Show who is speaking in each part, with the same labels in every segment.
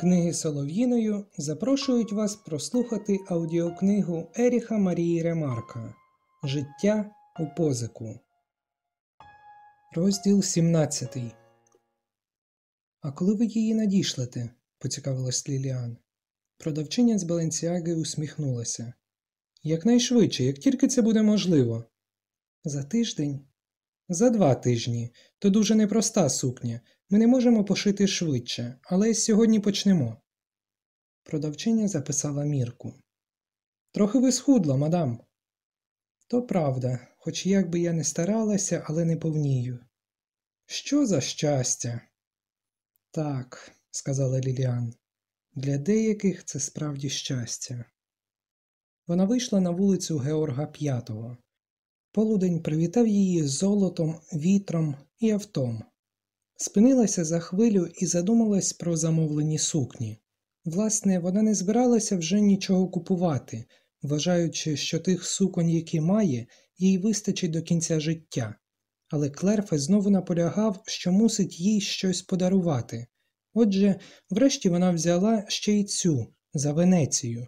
Speaker 1: Книги Солов'їною запрошують вас прослухати аудіокнигу Еріха Марії Ремарка Життя у позику. Розділ 17. А коли ви її надішлете? поцікавилась Ліліан. Продавчиня з Баленціаги усміхнулася. Якнайшвидше, як тільки це буде можливо. За тиждень? За два тижні. То дуже непроста сукня. Ми не можемо пошити швидше, але сьогодні почнемо. Продавчиня записала мірку. Трохи ви схудла, мадам. То правда, хоч як би я не старалася, але не повнію. Що за щастя? Так, сказала Ліліан, для деяких це справді щастя. Вона вийшла на вулицю Георга П'ятого. Полудень привітав її золотом, вітром і автом. Спинилася за хвилю і задумалась про замовлені сукні. Власне, вона не збиралася вже нічого купувати, вважаючи, що тих суконь, які має, їй вистачить до кінця життя. Але Клерфе знову наполягав, що мусить їй щось подарувати. Отже, врешті вона взяла ще й цю за Венецію.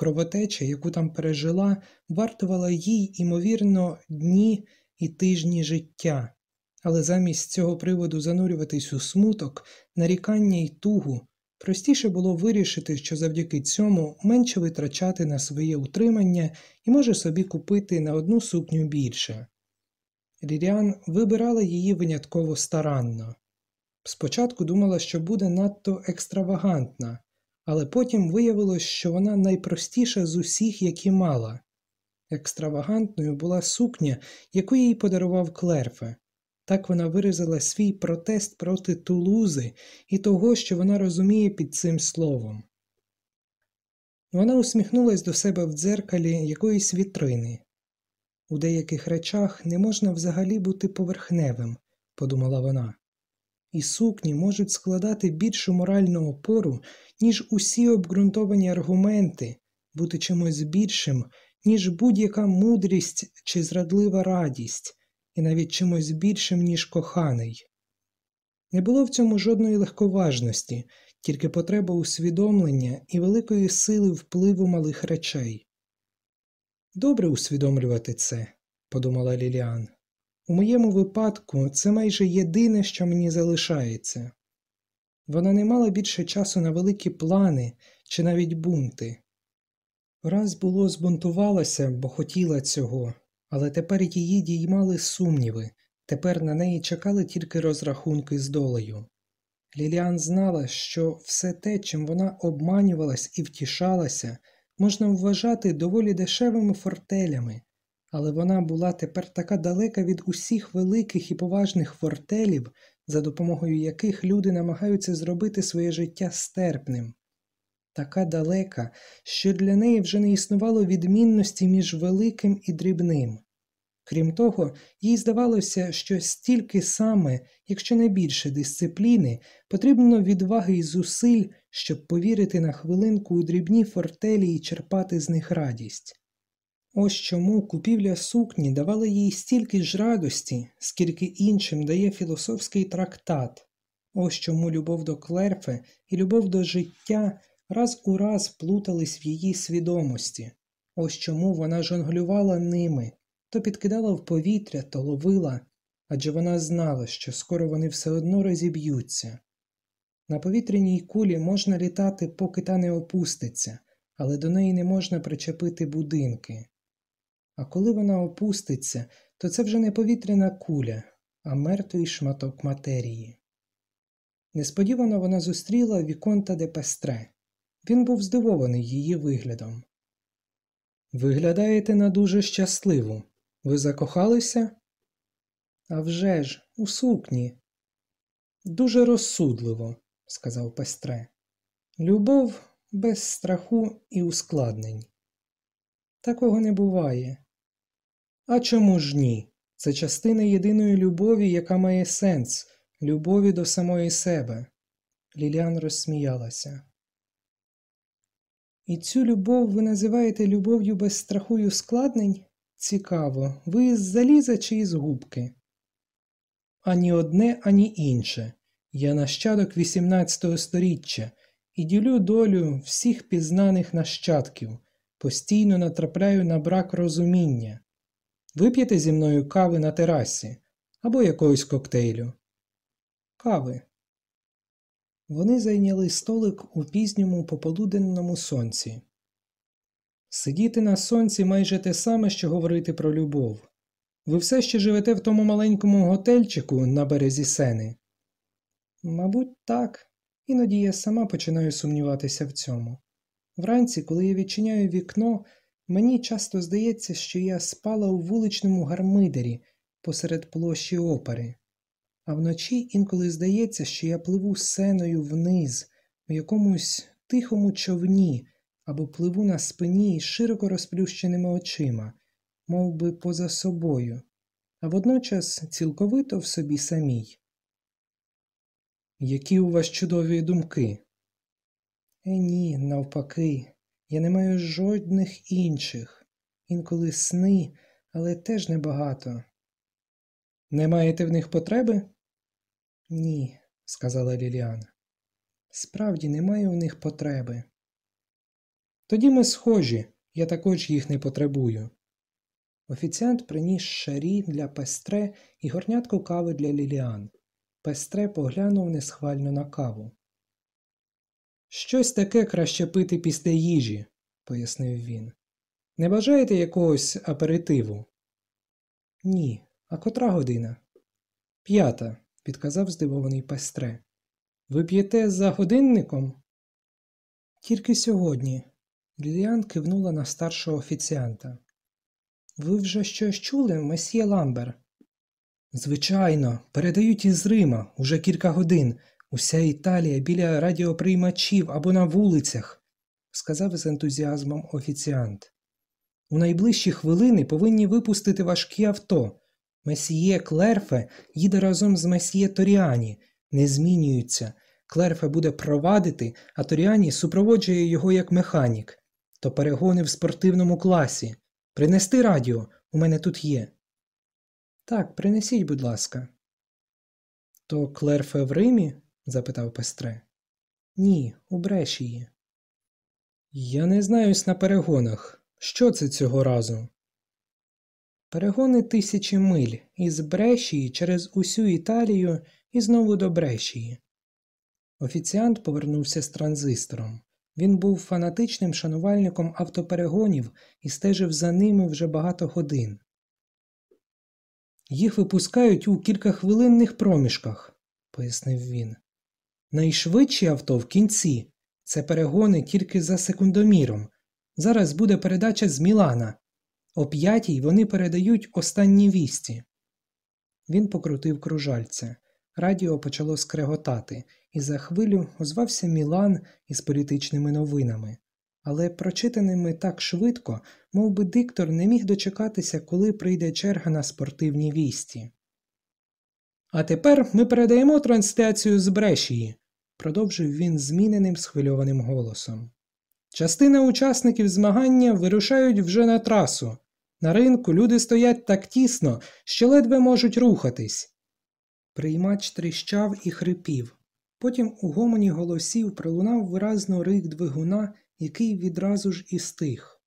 Speaker 1: Кровотеча, яку там пережила, вартувала їй, імовірно, дні і тижні життя, але замість цього приводу занурюватись у смуток, нарікання й тугу, простіше було вирішити, що завдяки цьому менше витрачати на своє утримання і може собі купити на одну сукню більше. Ліріан вибирала її винятково старанно. Спочатку думала, що буде надто екстравагантна, але потім виявилось, що вона найпростіша з усіх, які мала. Екстравагантною була сукня, яку їй подарував Клерфе. Так вона виразила свій протест проти тулузи і того, що вона розуміє під цим словом. Вона усміхнулась до себе в дзеркалі якоїсь вітрини. У деяких речах не можна взагалі бути поверхневим, подумала вона, і сукні можуть складати більшу моральну опору, ніж усі обґрунтовані аргументи, бути чимось більшим, ніж будь-яка мудрість чи зрадлива радість і навіть чимось більшим, ніж коханий. Не було в цьому жодної легковажності, тільки потреба усвідомлення і великої сили впливу малих речей. Добре усвідомлювати це, подумала Ліліан. У моєму випадку це майже єдине, що мені залишається. Вона не мала більше часу на великі плани чи навіть бунти. Раз було збунтувалася, бо хотіла цього, але тепер її діймали сумніви, тепер на неї чекали тільки розрахунки з долею. Ліліан знала, що все те, чим вона обманювалась і втішалася, можна вважати доволі дешевими фортелями, але вона була тепер така далека від усіх великих і поважних фортелів, за допомогою яких люди намагаються зробити своє життя стерпним така далека, що для неї вже не існувало відмінності між великим і дрібним. Крім того, їй здавалося, що стільки саме, якщо не більше дисципліни, потрібно відваги і зусиль, щоб повірити на хвилинку у дрібні фортелі і черпати з них радість. Ось чому купівля сукні давала їй стільки ж радості, скільки іншим дає філософський трактат, ось чому любов до клерфе і любов до життя раз у раз плутались в її свідомості, ось чому вона жонглювала ними, то підкидала в повітря, то ловила, адже вона знала, що скоро вони все одно розіб'ються. На повітряній кулі можна літати, поки та не опуститься, але до неї не можна причепити будинки. А коли вона опуститься, то це вже не повітряна куля, а мертвий шматок матерії. Несподівано вона зустріла Віконта де Пестре. Він був здивований її виглядом. Виглядаєте на дуже щасливу. Ви закохалися? «А вже ж, у сукні. Дуже розсудливо, сказав Пестре. Любов без страху і ускладнень. Такого не буває. А чому ж ні? Це частина єдиної любові, яка має сенс, любові до самої себе. Ліліан розсміялася. І цю любов ви називаєте любов'ю без страху й ускладнень? Цікаво, ви із заліза чи із губки? Ані одне, ані інше. Я нащадок XVIII століття, і ділю долю всіх пізнаних нащадків, постійно натрапляю на брак розуміння. Вип'єте зі мною кави на терасі або якогось коктейлю. Кави. Вони зайняли столик у пізньому пополуденному сонці. Сидіти на сонці майже те саме, що говорити про любов. Ви все ще живете в тому маленькому готельчику на березі сени? Мабуть, так. Іноді я сама починаю сумніватися в цьому. Вранці, коли я відчиняю вікно, мені часто здається, що я спала у вуличному гармидері посеред площі опери, а вночі інколи здається, що я пливу сеною вниз, у якомусь тихому човні або пливу на спині із широко розплющеними очима, мов би поза собою, а водночас цілковито в собі самій. Які у вас чудові думки? Е, ні, навпаки, я не маю жодних інших, інколи сни, але теж небагато. Не маєте в них потреби? Ні, сказала Ліліана. Справді не маю в них потреби. Тоді ми схожі, я також їх не потребую. Офіціант приніс шарі для пестре і горнятку кави для Ліліан. Пестре поглянув несхвально на каву. Щось таке краще пити після їжі, пояснив він. Не бажаєте якогось аперитиву? Ні. А котра година? П'ята, підказав здивований пестре. Ви п'єте за годинником? Тільки сьогодні. Ліліан кивнула на старшого офіціанта. Ви вже щось чули, месьє Ламбер? Звичайно, передають із Рима уже кілька годин. Уся Італія біля радіоприймачів або на вулицях, сказав з ентузіазмом офіціант. У найближчі хвилини повинні випустити важкі авто. Месьє Клерфе їде разом з месьє Торіані, не змінюються. Клерфе буде провадити, а Торіані супроводжує його як механік. То перегони в спортивному класі. Принести радіо, у мене тут є. Так, принесіть, будь ласка. То Клерфе в Римі? Запитав пестре. Ні, у Брешії. Я не знаюсь на перегонах. Що це цього разу? Перегони тисячі миль із Брешії через усю Італію і знову до Брешії. Офіціант повернувся з транзистором. Він був фанатичним шанувальником автоперегонів і стежив за ними вже багато годин. Їх випускають у кількахвилинних проміжках, пояснив він. Найшвидші авто в кінці це перегони тільки за секундоміром. Зараз буде передача з Мілана. О п'ятій вони передають останні вісті. Він покрутив кружальце. Радіо почало скреготати, і за хвилю озвався Мілан із політичними новинами, але прочитаними так швидко, мов би диктор не міг дочекатися, коли прийде черга на спортивні вісті. А тепер ми передаємо трансляцію з Брешії, продовжив він зміненим схвильованим голосом. Частина учасників змагання вирушають вже на трасу. На ринку люди стоять так тісно, що ледве можуть рухатись. Приймач тріщав і хрипів. Потім у гомоні голосів пролунав виразно рик двигуна, який відразу ж і стих.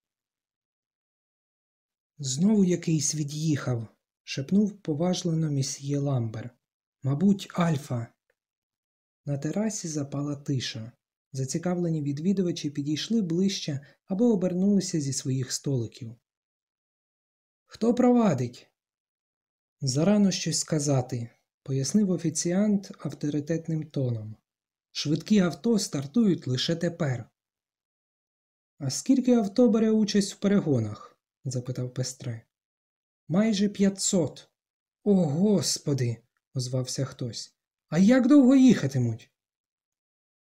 Speaker 1: Знову якийсь від'їхав, шепнув поважлено місьє Ламбер. Мабуть, Альфа. На терасі запала тиша. Зацікавлені відвідувачі підійшли ближче або обернулися зі своїх столиків. Хто провадить? Зарано щось сказати, пояснив офіціант авторитетним тоном. Швидкі авто стартують лише тепер. А скільки авто бере участь в перегонах? запитав пестре. Майже п'ятсот. О, господи, озвався хтось. А як довго їхатимуть?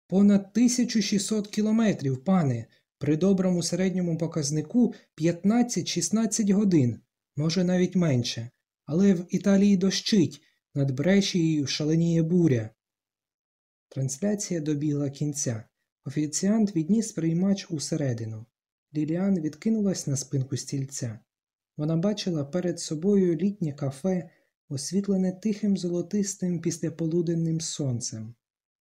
Speaker 1: Понад 1600 кілометрів, пане, при доброму середньому показнику 15-16 годин, може навіть менше, але в Італії дощить, над Брешією шаленіє буря. Трансляція добігла кінця. Офіціант відніс приймач усередину. Ліліан відкинулась на спинку стільця. Вона бачила перед собою літнє кафе, освітлене тихим золотистим післяполуденним сонцем.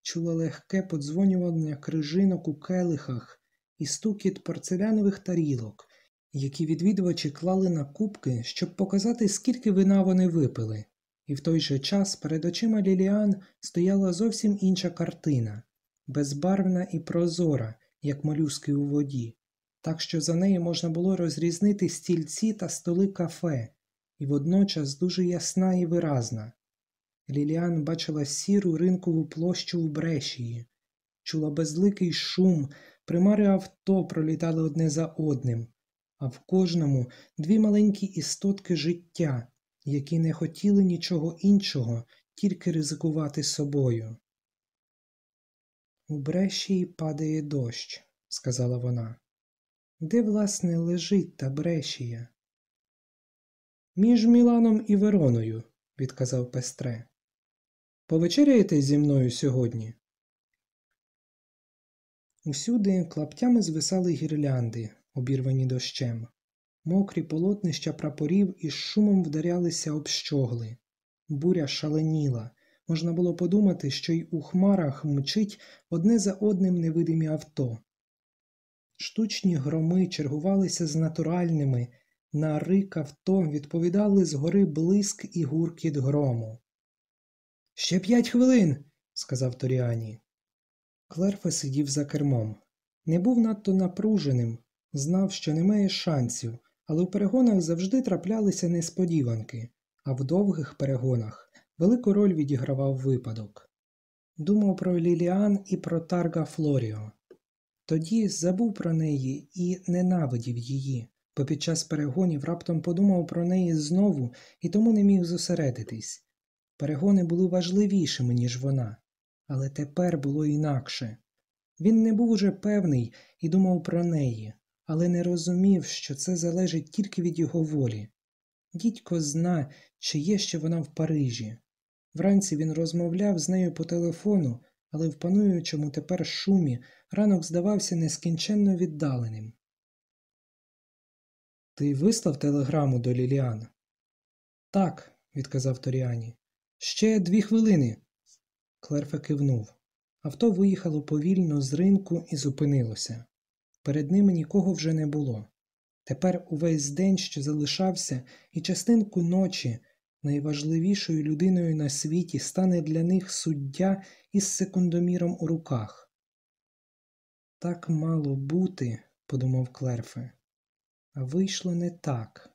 Speaker 1: чула легке подзвонювання крижинок у келихах і стукіт порцелянових тарілок, які відвідувачі клали на кубки, щоб показати, скільки вина вони випили. І в той же час перед очима Ліліан стояла зовсім інша картина, безбарвна і прозора, як молюски у воді, так що за нею можна було розрізнити стільці та столи кафе, і водночас дуже ясна і виразна. Ліліан бачила сіру ринкову площу в брешії, чула безликий шум, примари авто пролітали одне за одним, а в кожному дві маленькі істотки життя, які не хотіли нічого іншого, тільки ризикувати собою. У брешії падає дощ, сказала вона. Де, власне, лежить та брешія? Між Міланом і Вероною, відказав Пестре. Повечеряєте зі мною сьогодні? Усюди клаптями звисали гірлянди, обірвані дощем. Мокрі полотнища прапорів із шумом вдарялися об щогли. Буря шаленіла. Можна було подумати, що й у хмарах мчить одне за одним невидимі авто. Штучні громи чергувалися з натуральними, на рик авто відповідали згори блиск і гуркіт грому. Ще п'ять хвилин, сказав Торіані. Клерфе сидів за кермом. Не був надто напруженим, знав, що немає шансів, але в перегонах завжди траплялися несподіванки, а в довгих перегонах велику роль відігравав випадок. Думав про Ліліан і про Тарга Флоріо. Тоді забув про неї і ненавидів її, під час перегонів раптом подумав про неї знову і тому не міг зосередитись. Перегони були важливішими, ніж вона, але тепер було інакше. Він не був уже певний і думав про неї, але не розумів, що це залежить тільки від його волі. Дідько зна, чи є ще вона в Парижі. Вранці він розмовляв з нею по телефону, але в пануючому тепер шумі ранок здавався нескінченно віддаленим. Ти вислав телеграму до Ліліан? Так, відказав Торіані. Ще дві хвилини. Клерфе кивнув. Авто виїхало повільно з ринку і зупинилося. Перед ними нікого вже не було. Тепер увесь день, що залишався, і частинку ночі, найважливішою людиною на світі стане для них суддя із секундоміром у руках. Так мало бути, подумав Клерфе, вийшло не так.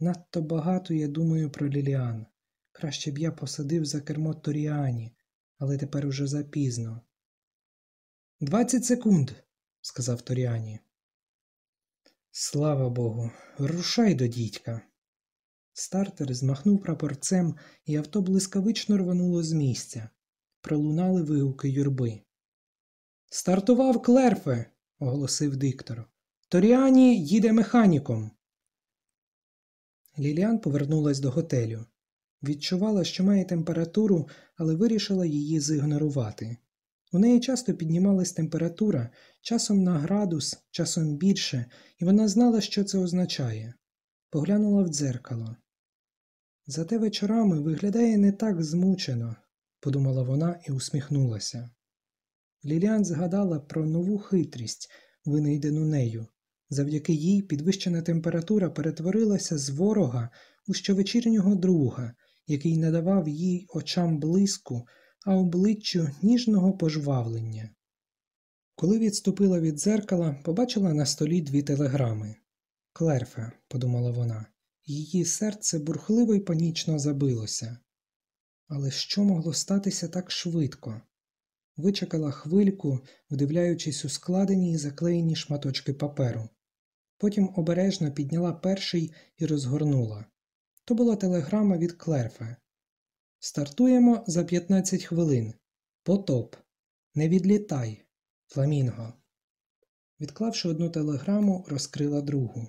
Speaker 1: Надто багато я думаю про Ліліан. Краще б я посадив за кермо Торіані, але тепер уже запізно. Двадцять секунд, сказав Торіані. Слава Богу, рушай до дідька. Стартер змахнув прапорцем, і авто блискавично рвануло з місця. Пролунали вигуки юрби. Стартував Клерфе, оголосив диктор. Торіані їде механіком. Ліліан повернулась до готелю. Відчувала, що має температуру, але вирішила її зігнорувати. У неї часто піднімалась температура, часом на градус, часом більше, і вона знала, що це означає. Поглянула в дзеркало. Зате вечорами виглядає не так змучено, подумала вона і усміхнулася. Ліліан згадала про нову хитрість, винайдену нею. Завдяки їй підвищена температура перетворилася з ворога у щовечірнього друга, який надавав їй очам блиску, а обличчю ніжного пожвавлення. Коли відступила від дзеркала, побачила на столі дві телеграми. Клерфе, подумала вона, її серце бурхливо й панічно забилося. Але що могло статися так швидко? Вичекала хвильку, вдивляючись у складені і заклеєні шматочки паперу. Потім обережно підняла перший і розгорнула. То була телеграма від Клерфе. Стартуємо за 15 хвилин. Потоп. Не відлітай. Фламінго. Відклавши одну телеграму, розкрила другу.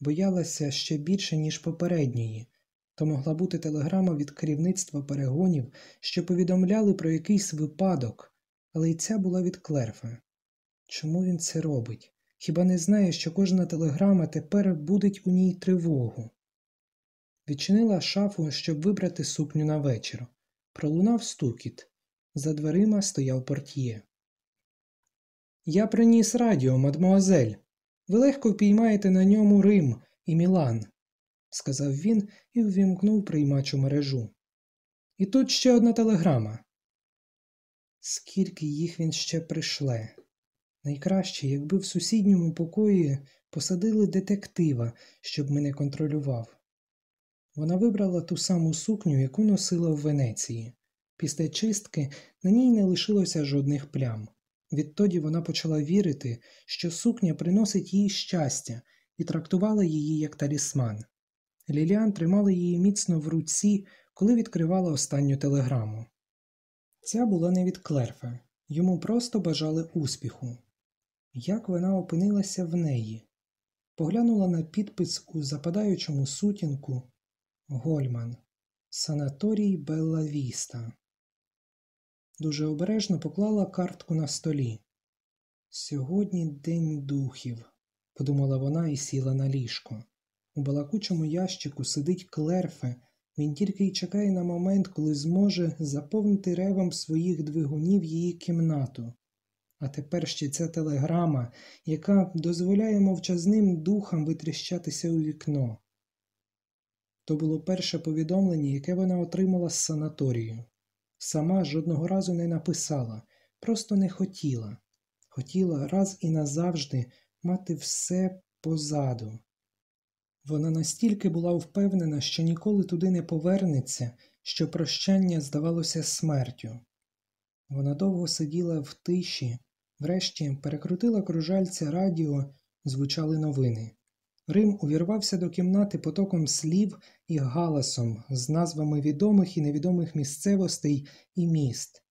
Speaker 1: Боялася ще більше, ніж попередньої. То могла бути телеграма від керівництва перегонів, що повідомляли про якийсь випадок, але й ця була від Клерфа. Чому він це робить? Хіба не знає, що кожна телеграма тепер будить у ній тривогу? Відчинила шафу, щоб вибрати сукню на вечір. Пролунав стукіт. За дверима стояв портьє. Я приніс радіо, мадмуазель. Ви легко впіймаєте на ньому Рим і Мілан, сказав він і ввімкнув приймачу мережу. І тут ще одна телеграма. Скільки їх він ще пришле? Найкраще, якби в сусідньому покої посадили детектива, щоб мене контролював. Вона вибрала ту саму сукню, яку носила в Венеції. Після чистки на ній не лишилося жодних плям. Відтоді вона почала вірити, що сукня приносить їй щастя і трактувала її як талісман. Ліліан тримала її міцно в руці, коли відкривала останню телеграму. Ця була не від Клерфа, йому просто бажали успіху. Як вона опинилася в неї? Поглянула на підпис у западаючому сутінку Гольман, Санаторій Белла Віста. Дуже обережно поклала картку на столі. Сьогодні день духів, подумала вона і сіла на ліжко. У балакучому ящику сидить клерфе, він тільки й чекає на момент, коли зможе заповнити ревом своїх двигунів її кімнату. А тепер ще ця телеграма, яка дозволяє мовчазним духам витріщатися у вікно. То було перше повідомлення, яке вона отримала з санаторію. Сама жодного разу не написала, просто не хотіла. Хотіла раз і назавжди мати все позаду. Вона настільки була впевнена, що ніколи туди не повернеться, що прощання здавалося смертю. Вона довго сиділа в тиші, врешті перекрутила кружальця радіо, звучали новини. Рим увірвався до кімнати потоком слів і галасом з назвами відомих і невідомих місцевостей і міст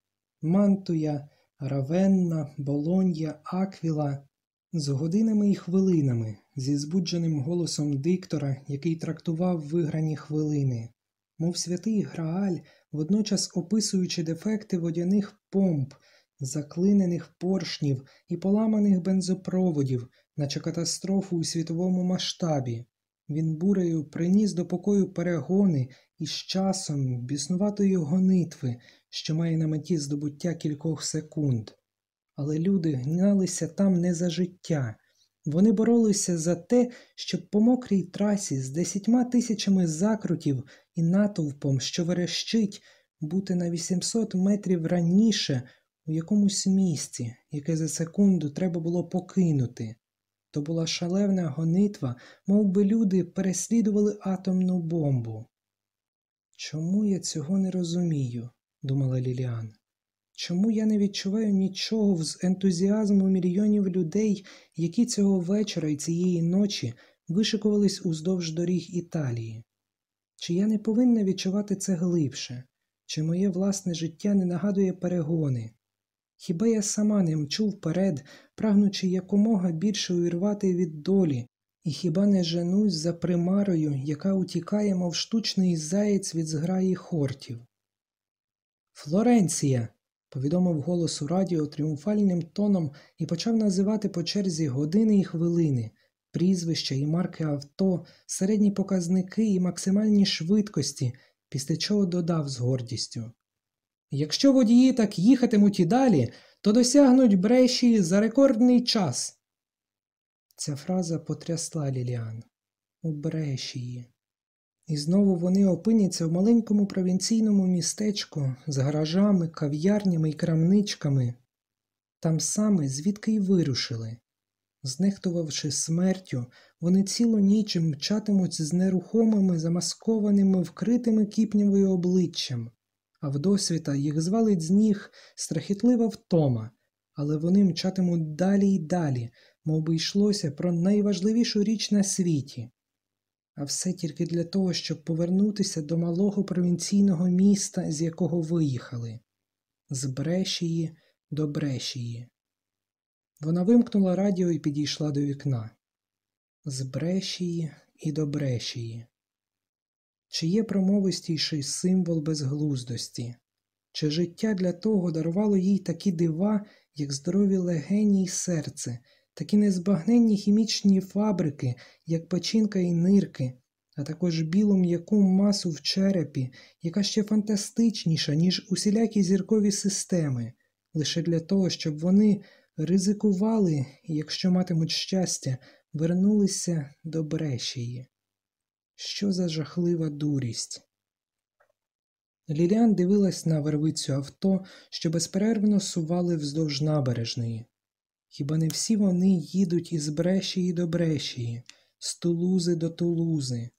Speaker 1: Мантуя, Равенна, Болонья, Аквіла, з годинами і хвилинами, зі збудженим голосом диктора, який трактував виграні хвилини, мов святий Грааль, водночас описуючи дефекти водяних помп, заклинених поршнів і поламаних бензопроводів, наче катастрофу у світовому масштабі. Він бурею приніс до покою перегони і з часом біснуватої гонитви, що має на меті здобуття кількох секунд. Але люди гналися там не за життя. Вони боролися за те, щоб по мокрій трасі з десятьма тисячами закрутів і натовпом, що верещить, бути на 800 метрів раніше у якомусь місці, яке за секунду треба було покинути. То була шалевна гонитва, мов би люди переслідували атомну бомбу. Чому я цього не розумію? думала Ліліан. Чому я не відчуваю нічого з ентузіазму мільйонів людей, які цього вечора і цієї ночі вишикувались уздовж доріг Італії? Чи я не повинна відчувати це глибше? Чи моє власне життя не нагадує перегони? Хіба я сама не мчу вперед, прагнучи якомога більше увірвати від долі, і хіба не женусь за примарою, яка утікає, мов штучний заєць від зграї хортів? Флоренція повідомив голос у радіо тріумфальним тоном і почав називати по черзі години і хвилини, прізвища і марки авто, середні показники і максимальні швидкості, після чого додав з гордістю. Якщо водії так їхатимуть і далі, то досягнуть бреші за рекордний час. Ця фраза потрясла Ліліан. У брешії. І знову вони опиняться в маленькому провінційному містечку з гаражами, кав'ярнями і крамничками, там саме звідки й вирушили. Знехтувавши смертю, вони цілу ніч мчатимуть з нерухомими, замаскованими, вкритими кіпнєвою обличчям, а вдосвіта їх звалить з ніг страхітлива втома, але вони мчатимуть далі й далі, мов би йшлося про найважливішу річ на світі а все тільки для того, щоб повернутися до малого провінційного міста, з якого виїхали, з Брешії до Брешії. Вона вимкнула радіо і підійшла до вікна. З Брешії і до Брешії. Чи є промовистіший символ безглуздості? Чи життя для того дарувало їй такі дива, як здорові легені й серце, такі незбагненні хімічні фабрики, як печінка і нирки, а також білу м'яку масу в черепі, яка ще фантастичніша, ніж усілякі зіркові системи, лише для того, щоб вони ризикували якщо матимуть щастя, вернулися до брешії. Що за жахлива дурість? Ліліан дивилась на вервицю авто, що безперервно сували вздовж набережної. Хіба не всі вони їдуть із брешії до брешії, з тулузи до тулузи,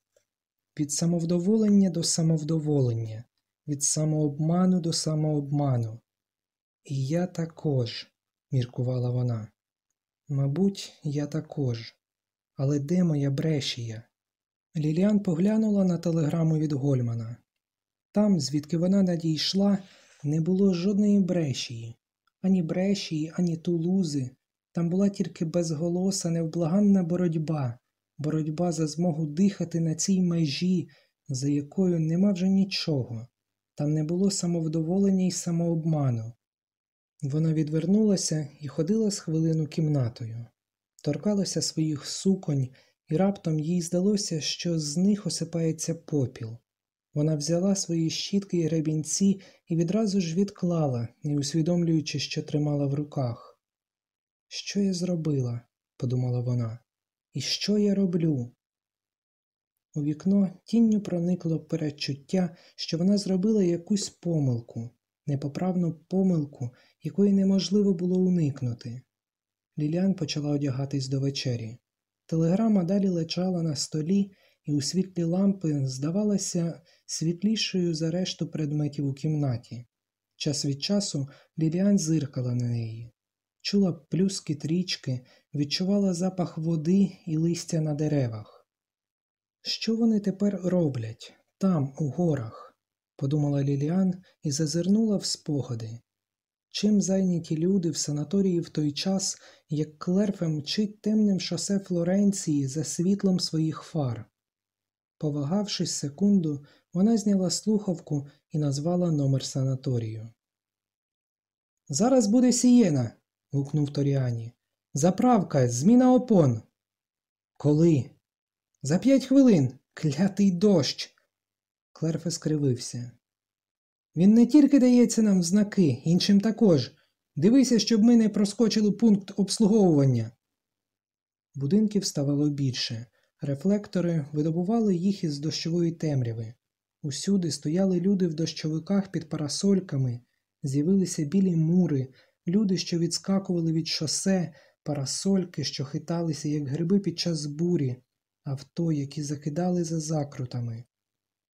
Speaker 1: від самовдоволення до самовдоволення, від самообману до самообману. І я також, міркувала вона. Мабуть, я також. Але де моя брешія? Ліліан поглянула на телеграму від Гольмана. Там, звідки вона надійшла, не було жодної брешії, ані брешії, ані тулузи. Там була тільки безголоса, невблаганна боротьба, боротьба за змогу дихати на цій межі, за якою нема вже нічого. Там не було самовдоволення і самообману. Вона відвернулася і ходила з хвилину кімнатою, торкалася своїх суконь, і раптом їй здалося, що з них осипається попіл. Вона взяла свої щітки і ребінці і відразу ж відклала, не усвідомлюючи, що тримала в руках. Що я зробила? подумала вона. І що я роблю? У вікно тінню проникло передчуття, що вона зробила якусь помилку, непоправну помилку, якої неможливо було уникнути. Ліліан почала одягатись до вечері. Телеграма далі лежала на столі, і у світлі лампи здавалася світлішою за решту предметів у кімнаті. Час від часу Ліліан зиркала на неї, чула плюскіт річки, відчувала запах води і листя на деревах. Що вони тепер роблять там, у горах? подумала Ліліан і зазирнула в спогади. Чим зайняті люди в санаторії в той час, як Клерфе мчить темним шосе Флоренції за світлом своїх фар. Повагавшись секунду, вона зняла слухавку і назвала номер санаторію. Зараз буде сієна. гукнув Торіані. Заправка, зміна опон. Коли? За п'ять хвилин. Клятий дощ. Клерфе скривився. Він не тільки дається нам знаки, іншим також. Дивися, щоб ми не проскочили пункт обслуговування. Будинків ставало більше. Рефлектори видобували їх із дощової темряви. Усюди стояли люди в дощовиках під парасольками, з'явилися білі мури, люди, що відскакували від шосе, парасольки, що хиталися, як гриби під час бурі, авто, які закидали за закрутами.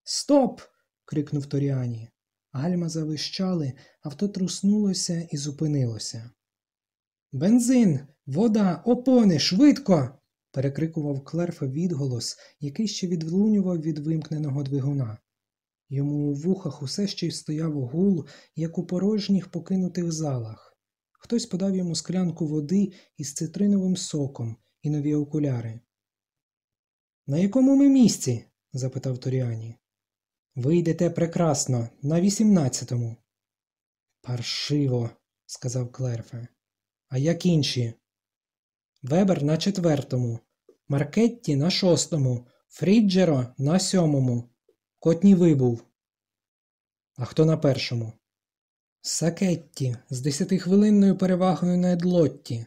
Speaker 1: Стоп! крикнув Торіані. Гальма завищали, авто труснулося і зупинилося. Бензин, вода, опони, швидко. перекрикував Клерфа відголос, який ще відлунював від вимкненого двигуна. Йому у вухах усе ще й стояв гул, як у порожніх покинутих залах. Хтось подав йому склянку води із цитриновим соком і нові окуляри. На якому ми місці? запитав Торіані. Ви йдете прекрасно, на вісімнадцятому. Паршиво, сказав Клерфе. А як інші? Вебер на четвертому, Маркетті на шостому, Фріджеро на сьомому. Котній вибув. А хто на першому? Сакетті з десятихвилинною перевагою на Едлотті.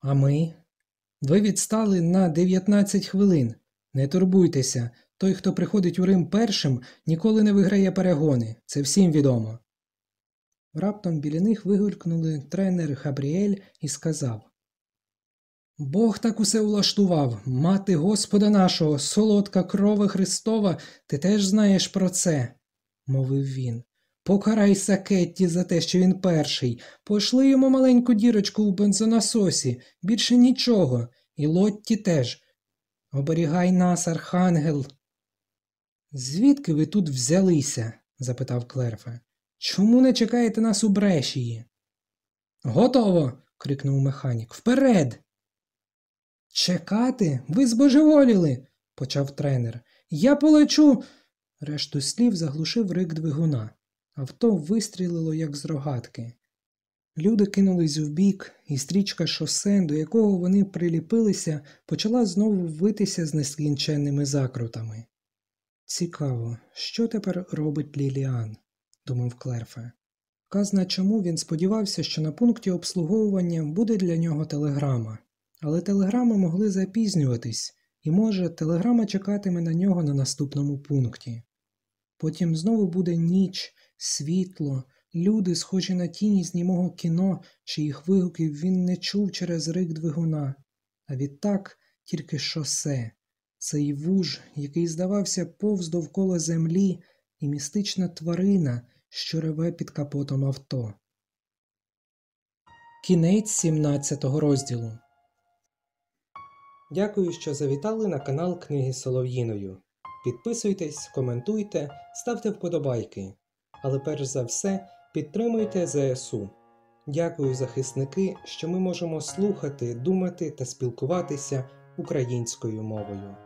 Speaker 1: А ми? Ви відстали на 19 хвилин. Не турбуйтеся, той, хто приходить у Рим першим, ніколи не виграє перегони, це всім відомо. Раптом біля них вигулькнули тренер Габріель і сказав Бог так усе улаштував, мати Господа нашого, солодка крова Христова, ти теж знаєш про це, мовив він. Покарай Сакетті за те, що він перший, пошли йому маленьку дірочку у бензонасосі, більше нічого, і Лотті теж. Оберігай нас, архангел. Звідки ви тут взялися? запитав Клерфе. Чому не чекаєте нас у брешії? Готово. крикнув механік. Вперед. Чекати? Ви збожеволіли, почав тренер. Я полечу. Решту слів заглушив рик двигуна. Авто вистрілило, як з рогатки. Люди кинулись вбік, і стрічка шосе, до якого вони приліпилися, почала знову витися з нескінченними закрутами. Цікаво, що тепер робить Ліліан, думав Клерфе. Казна чому він сподівався, що на пункті обслуговування буде для нього телеграма, але телеграми могли запізнюватись, і, може, телеграма чекатиме на нього на наступному пункті. Потім знову буде ніч, світло, люди, схожі на тіні з німого кіно, чиїх вигуків він не чув через рик двигуна, а відтак тільки шосе, цей вуж, який здавався повз довкола землі, і містична тварина, що реве під капотом авто. Кінець 17 розділу. Дякую, що завітали на канал Книги Солов'їною. Підписуйтесь, коментуйте, ставте вподобайки. Але перш за все підтримуйте ЗСУ. Дякую, захисники, що ми можемо слухати, думати та спілкуватися українською мовою.